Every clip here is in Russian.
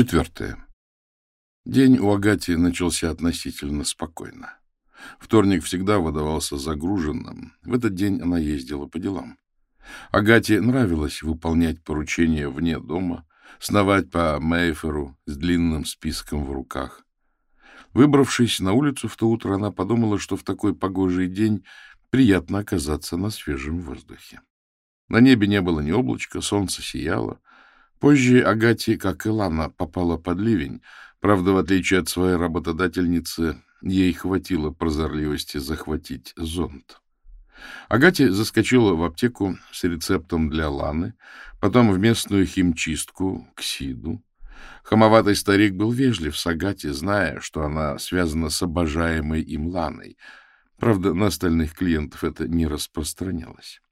Четвертое. День у Агати начался относительно спокойно. Вторник всегда выдавался загруженным. В этот день она ездила по делам. Агате нравилось выполнять поручения вне дома, сновать по Мейферу с длинным списком в руках. Выбравшись на улицу в то утро, она подумала, что в такой погожий день приятно оказаться на свежем воздухе. На небе не было ни облачка, солнце сияло, Позже Агати, как и Лана, попала под ливень. Правда, в отличие от своей работодательницы, ей хватило прозорливости захватить зонт. Агати заскочила в аптеку с рецептом для Ланы, потом в местную химчистку к Сиду. Хамоватый старик был вежлив с Агати, зная, что она связана с обожаемой им Ланой. Правда, на остальных клиентов это не распространялось.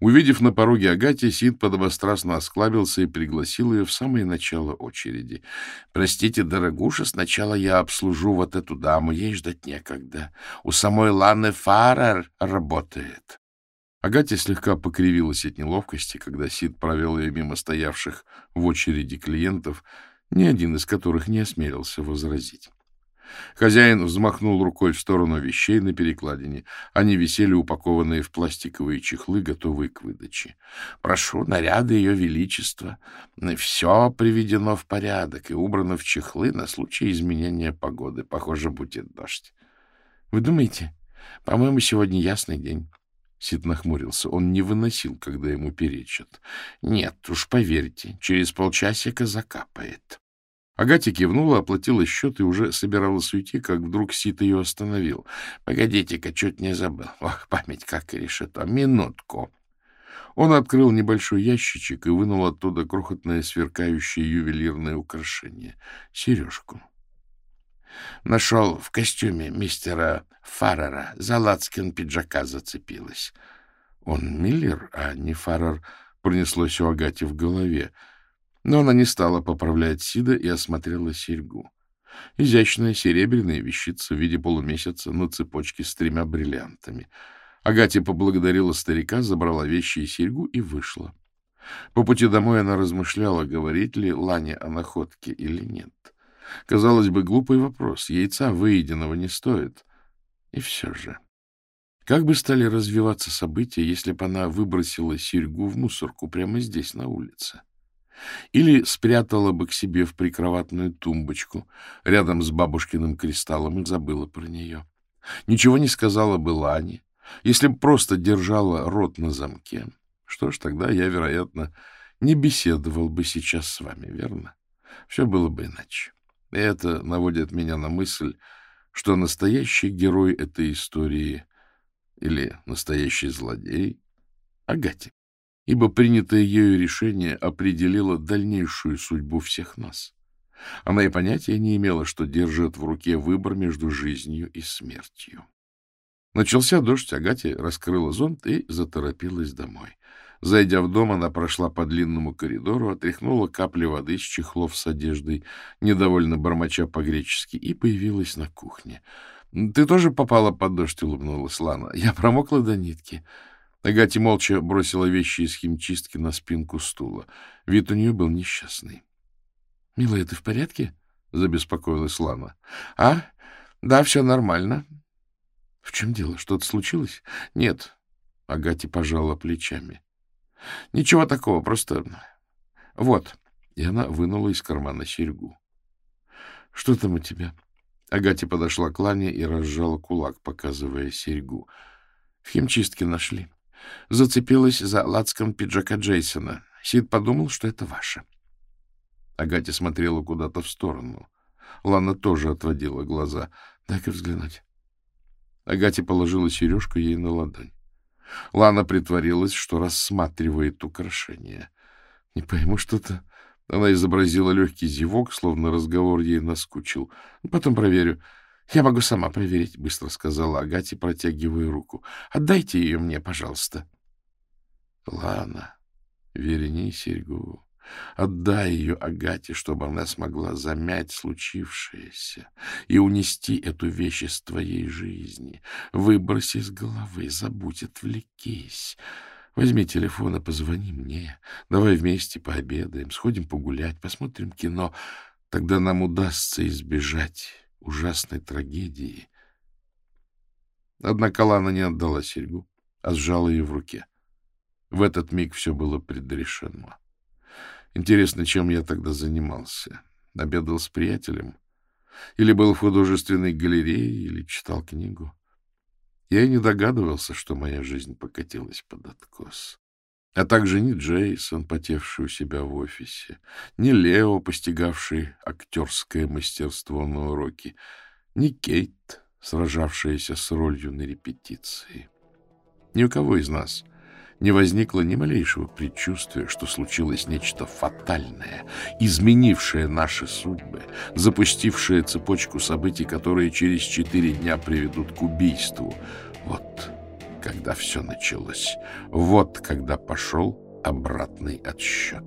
Увидев на пороге Агати, Сид подобострастно осклабился и пригласил ее в самое начало очереди. — Простите, дорогуша, сначала я обслужу вот эту даму, ей ждать некогда. У самой Ланы Фарер работает. Агатя слегка покривилась от неловкости, когда Сид провел ее мимо стоявших в очереди клиентов, ни один из которых не осмелился возразить. Хозяин взмахнул рукой в сторону вещей на перекладине. Они висели упакованные в пластиковые чехлы, готовые к выдаче. «Прошу, наряды Ее Величества. Все приведено в порядок и убрано в чехлы на случай изменения погоды. Похоже, будет дождь. Вы думаете? По-моему, сегодня ясный день». Сид нахмурился. Он не выносил, когда ему перечат. — Нет, уж поверьте, через полчасика закапает. Агатя кивнула, оплатила счет и уже собиралась уйти, как вдруг Сит ее остановил. — Погодите-ка, чуть не забыл. Ох, память как решето. Минутку. Он открыл небольшой ящичек и вынул оттуда крохотное сверкающее ювелирное украшение — сережку. Нашел в костюме мистера Фаррера. За лацкан пиджака зацепилась. Он Миллер, а не Фаррер, пронеслось у Агати в голове. Но она не стала поправлять Сида и осмотрела серьгу. Изящная серебряная вещица в виде полумесяца на цепочке с тремя бриллиантами. Агатия поблагодарила старика, забрала вещи и серьгу и вышла. По пути домой она размышляла, говорить ли Лане о находке или нет. Казалось бы, глупый вопрос. Яйца выеденного не стоит. И все же. Как бы стали развиваться события, если бы она выбросила серьгу в мусорку прямо здесь, на улице? Или спрятала бы к себе в прикроватную тумбочку рядом с бабушкиным кристаллом и забыла про нее. Ничего не сказала бы Лане, если бы просто держала рот на замке. Что ж, тогда я, вероятно, не беседовал бы сейчас с вами, верно? Все было бы иначе. И это наводит меня на мысль, что настоящий герой этой истории или настоящий злодей — Агатик ибо принятое ею решение определило дальнейшую судьбу всех нас. Она и понятия не имела, что держит в руке выбор между жизнью и смертью. Начался дождь, Агатя раскрыла зонт и заторопилась домой. Зайдя в дом, она прошла по длинному коридору, отряхнула капли воды с чехлов с одеждой, недовольно бормоча по-гречески, и появилась на кухне. — Ты тоже попала под дождь? — улыбнулась Лана. — Я промокла до нитки. Агати молча бросила вещи из химчистки на спинку стула. Вид у нее был несчастный. — Милая, ты в порядке? — забеспокоилась Лана. — А? Да, все нормально. — В чем дело? Что-то случилось? — Нет. Агати пожала плечами. — Ничего такого, просто... Вот. И она вынула из кармана серьгу. — Что там у тебя? Агати подошла к Лане и разжала кулак, показывая серьгу. — В химчистке нашли. — Зацепилась за лацком пиджака Джейсона. Сид подумал, что это ваше. Агатя смотрела куда-то в сторону. Лана тоже отводила глаза. Дай-ка взглянуть. Агатя положила сережку ей на ладонь. Лана притворилась, что рассматривает украшение. Не пойму, что-то... Она изобразила легкий зевок, словно разговор ей наскучил. Потом проверю. — Я могу сама проверить, — быстро сказала Агате, протягивая руку. — Отдайте ее мне, пожалуйста. — Лана, верни серьгу. Отдай ее Агате, чтобы она смогла замять случившееся и унести эту вещь из твоей жизни. Выброси из головы, забудь, отвлекись. Возьми телефон и позвони мне. Давай вместе пообедаем, сходим погулять, посмотрим кино. тогда нам удастся избежать ужасной трагедии. Однако Лана не отдала серьгу, а сжала ее в руке. В этот миг все было предрешено. Интересно, чем я тогда занимался? Обедал с приятелем? Или был в художественной галерее, или читал книгу? Я и не догадывался, что моя жизнь покатилась под откос. А также ни Джейсон, потевший у себя в офисе, ни Лео, постигавший актерское мастерство на уроке, ни Кейт, сражавшаяся с ролью на репетиции. Ни у кого из нас не возникло ни малейшего предчувствия, что случилось нечто фатальное, изменившее наши судьбы, запустившее цепочку событий, которые через четыре дня приведут к убийству. Когда все началось. Вот когда пошел обратный отсчет.